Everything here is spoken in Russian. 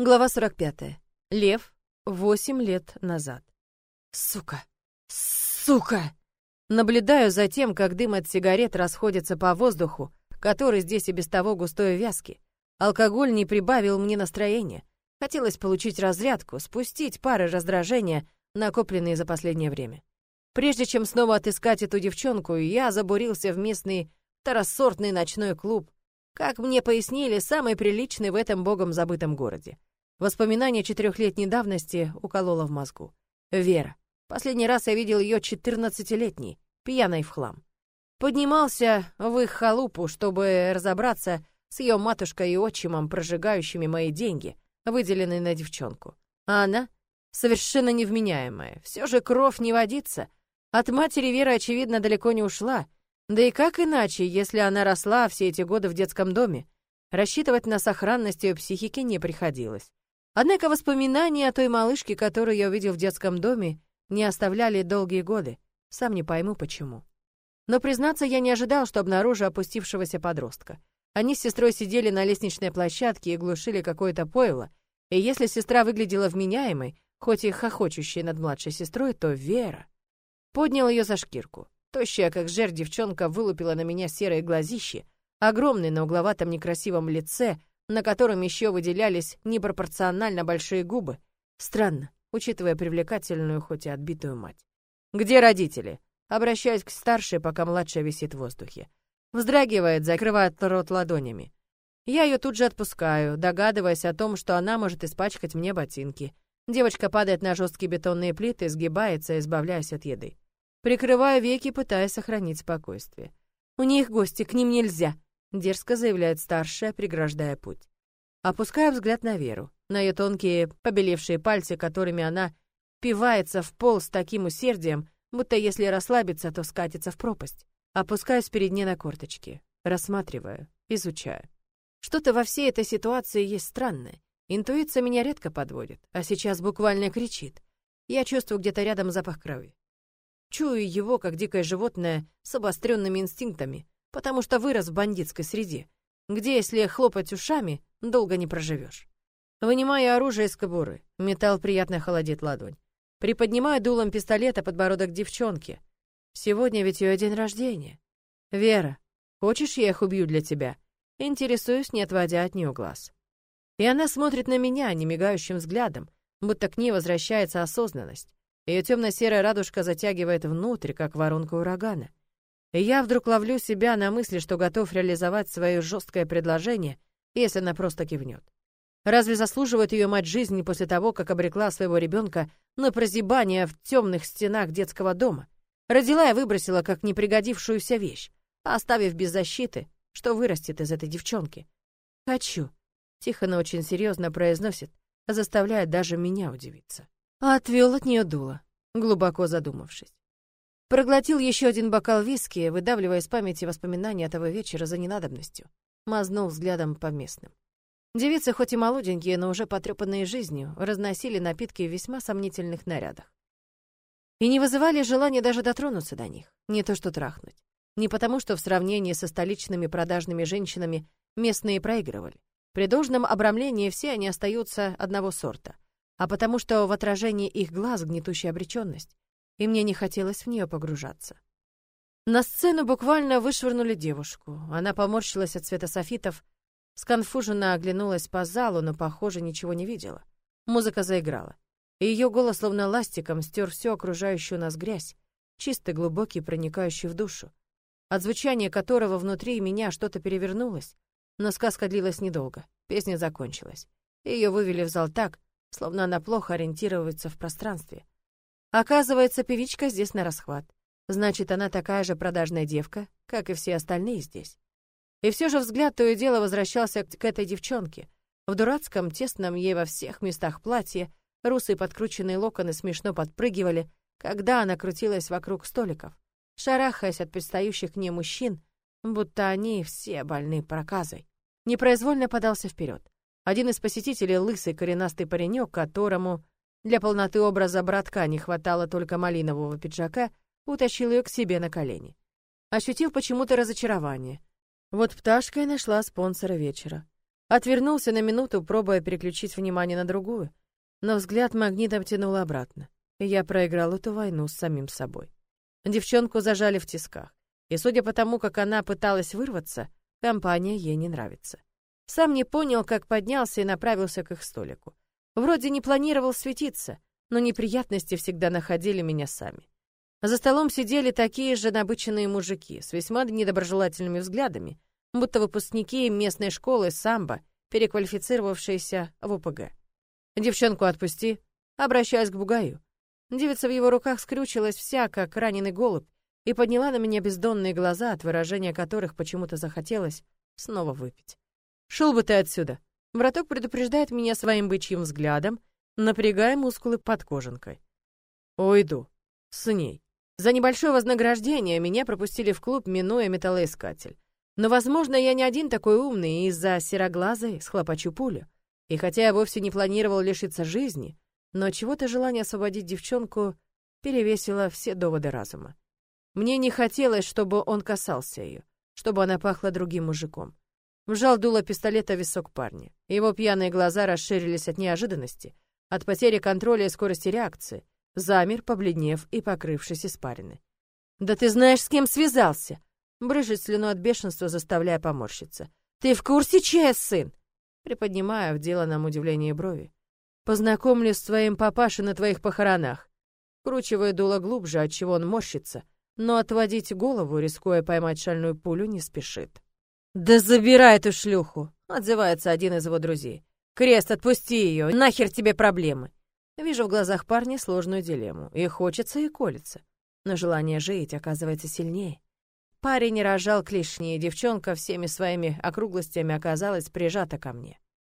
Глава 45. Лев. Восемь лет назад. Сука! Сука! Наблюдаю за тем, как дым от сигарет расходится по воздуху, который здесь и без того густой и вязкий. Алкоголь не прибавил мне настроения. Хотелось получить разрядку, спустить пары раздражения, накопленные за последнее время. Прежде чем снова отыскать эту девчонку, я забурился в местный второсортный ночной клуб, как мне пояснили, самый приличный в этом богом забытом городе. Воспоминание четырехлетней давности укололо в мозгу. Вера. Последний раз я видел ее четырнадцатилетней, пьяной в хлам. Поднимался в их халупу, чтобы разобраться с ее матушкой и отчимом, прожигающими мои деньги, выделенные на девчонку. А она совершенно невменяемая. Все же кровь не водится. От матери Вера, очевидно, далеко не ушла. Да и как иначе, если она росла все эти годы в детском доме? Рассчитывать на сохранность ее психики не приходилось. Однако воспоминания о той малышке, которую я увидел в детском доме, не оставляли долгие годы. Сам не пойму, почему. Но, признаться, я не ожидал, что обнаружу опустившегося подростка. Они с сестрой сидели на лестничной площадке и глушили какое-то пойло, и если сестра выглядела вменяемой, хоть и хохочущей над младшей сестрой, то Вера... Поднял ее за шкирку. Тощая, как жерть, девчонка вылупила на меня серые глазищи, огромный на угловатом некрасивом лице, на котором еще выделялись непропорционально большие губы. Странно, учитывая привлекательную, хоть и отбитую мать. «Где родители?» Обращаюсь к старшей, пока младшая висит в воздухе. Вздрагивает, закрывает рот ладонями. Я ее тут же отпускаю, догадываясь о том, что она может испачкать мне ботинки. Девочка падает на жесткие бетонные плиты, сгибается, избавляясь от еды. Прикрываю веки, пытаясь сохранить спокойствие. «У них гости, к ним нельзя», — дерзко заявляет старшая, преграждая путь. Опускаю взгляд на Веру, на ее тонкие, побелевшие пальцы, которыми она пивается в пол с таким усердием, будто если расслабиться, то скатится в пропасть. Опускаюсь перед ней на корточки, рассматриваю, изучаю. Что-то во всей этой ситуации есть странное. Интуиция меня редко подводит, а сейчас буквально кричит. Я чувствую где-то рядом запах крови. Чую его, как дикое животное, с обостренными инстинктами, потому что вырос в бандитской среде, где, если хлопать ушами, долго не проживешь. Вынимаю оружие из кобуры. Металл приятно холодит ладонь. Приподнимаю дулом пистолета подбородок девчонки. Сегодня ведь ее день рождения. Вера, хочешь, я их убью для тебя? Интересуюсь, не отводя от нее глаз. И она смотрит на меня немигающим взглядом, будто к ней возвращается осознанность. Ее темно-серая радужка затягивает внутрь, как воронка урагана. И я вдруг ловлю себя на мысли, что готов реализовать свое жесткое предложение, если она просто кивнет. Разве заслуживает ее мать жизни после того, как обрекла своего ребенка на прозябание в темных стенах детского дома? Родила и выбросила как непригодившуюся вещь, оставив без защиты, что вырастет из этой девчонки. «Хочу», — тихо, но очень серьезно произносит, заставляя даже меня удивиться. Отвел от нее дуло, глубоко задумавшись. Проглотил еще один бокал виски, выдавливая из памяти воспоминания этого вечера за ненадобностью. Мазнул взглядом по местным. Девицы, хоть и молоденькие, но уже потрепанные жизнью, разносили напитки в весьма сомнительных нарядах. И не вызывали желания даже дотронуться до них, не то что трахнуть. Не потому, что в сравнении со столичными продажными женщинами местные проигрывали. При должном обрамлении все они остаются одного сорта, а потому что в отражении их глаз гнетущая обреченность и мне не хотелось в нее погружаться. На сцену буквально вышвырнули девушку. Она поморщилась от цвета софитов, сконфуженно оглянулась по залу, но, похоже, ничего не видела. Музыка заиграла. И ее голос словно ластиком стер всю окружающую нас грязь, чистый, глубокий, проникающий в душу, от звучания которого внутри меня что-то перевернулось, но сказка длилась недолго, песня закончилась. Ее вывели в зал так, словно она плохо ориентируется в пространстве — Оказывается, певичка здесь на расхват. Значит, она такая же продажная девка, как и все остальные здесь. И все же взгляд то и дело возвращался к этой девчонке. В дурацком, тесном ей во всех местах платье, русые подкрученные локоны смешно подпрыгивали, когда она крутилась вокруг столиков, шарахаясь от предстающих к ней мужчин, будто они все больны проказой. Непроизвольно подался вперед. Один из посетителей, лысый коренастый паренек, которому для полноты образа братка не хватало только малинового пиджака, утащил ее к себе на колени. Ощутив почему-то разочарование. Вот пташка и нашла спонсора вечера. Отвернулся на минуту, пробуя переключить внимание на другую, но взгляд магнитом тянул обратно, я проиграл эту войну с самим собой. Девчонку зажали в тисках, и судя по тому, как она пыталась вырваться, компания ей не нравится. Сам не понял, как поднялся и направился к их столику. Вроде не планировал светиться, но неприятности всегда находили меня сами. За столом сидели такие же набыченные мужики с весьма недоброжелательными взглядами, будто выпускники местной школы самбо, переквалифицировавшиеся в ОПГ. «Девчонку отпусти», обращаясь к бугаю. Девица в его руках скрючилась вся, как раненый голубь, и подняла на меня бездонные глаза, от выражения которых почему-то захотелось снова выпить. «Шел бы ты отсюда!» Браток предупреждает меня своим бычьим взглядом, напрягая мускулы под кожанкой. «Уйду. С ней». За небольшое вознаграждение меня пропустили в клуб, минуя металлоискатель. Но, возможно, я не один такой умный, и из-за сероглазой схлопочу пулю. И хотя я вовсе не планировал лишиться жизни, но чего-то желание освободить девчонку перевесило все доводы разума. Мне не хотелось, чтобы он касался ее, чтобы она пахла другим мужиком. Вжал дуло пистолета в висок парня. Его пьяные глаза расширились от неожиданности, от потери контроля и скорости реакции замер, побледнев и покрывшись испариной. «Да ты знаешь, с кем связался!» Брыжет слюну от бешенства, заставляя поморщиться. «Ты в курсе, чей сын?» Приподнимая в деланном удивлении брови. «Познакомлюсь с твоим папашей на твоих похоронах». Кручивая дуло глубже, отчего он морщится, но отводить голову, рискуя поймать шальную пулю, не спешит. «Да забирай эту шлюху!» — отзывается один из его друзей. «Крест, отпусти ее! Нахер тебе проблемы!» Вижу в глазах парня сложную дилемму. И хочется, и колется. Но желание жить оказывается сильнее. Парень не рожал клешни, и девчонка всеми своими округлостями оказалась прижата ко мне.